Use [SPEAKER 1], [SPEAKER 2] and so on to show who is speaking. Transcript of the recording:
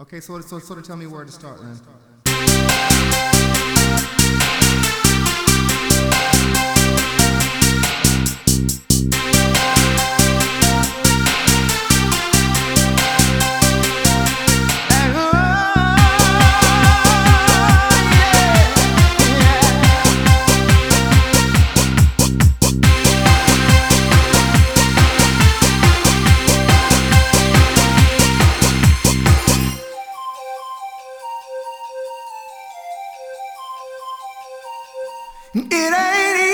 [SPEAKER 1] Okay, so, so sort of tell me where to start then.
[SPEAKER 2] It ain't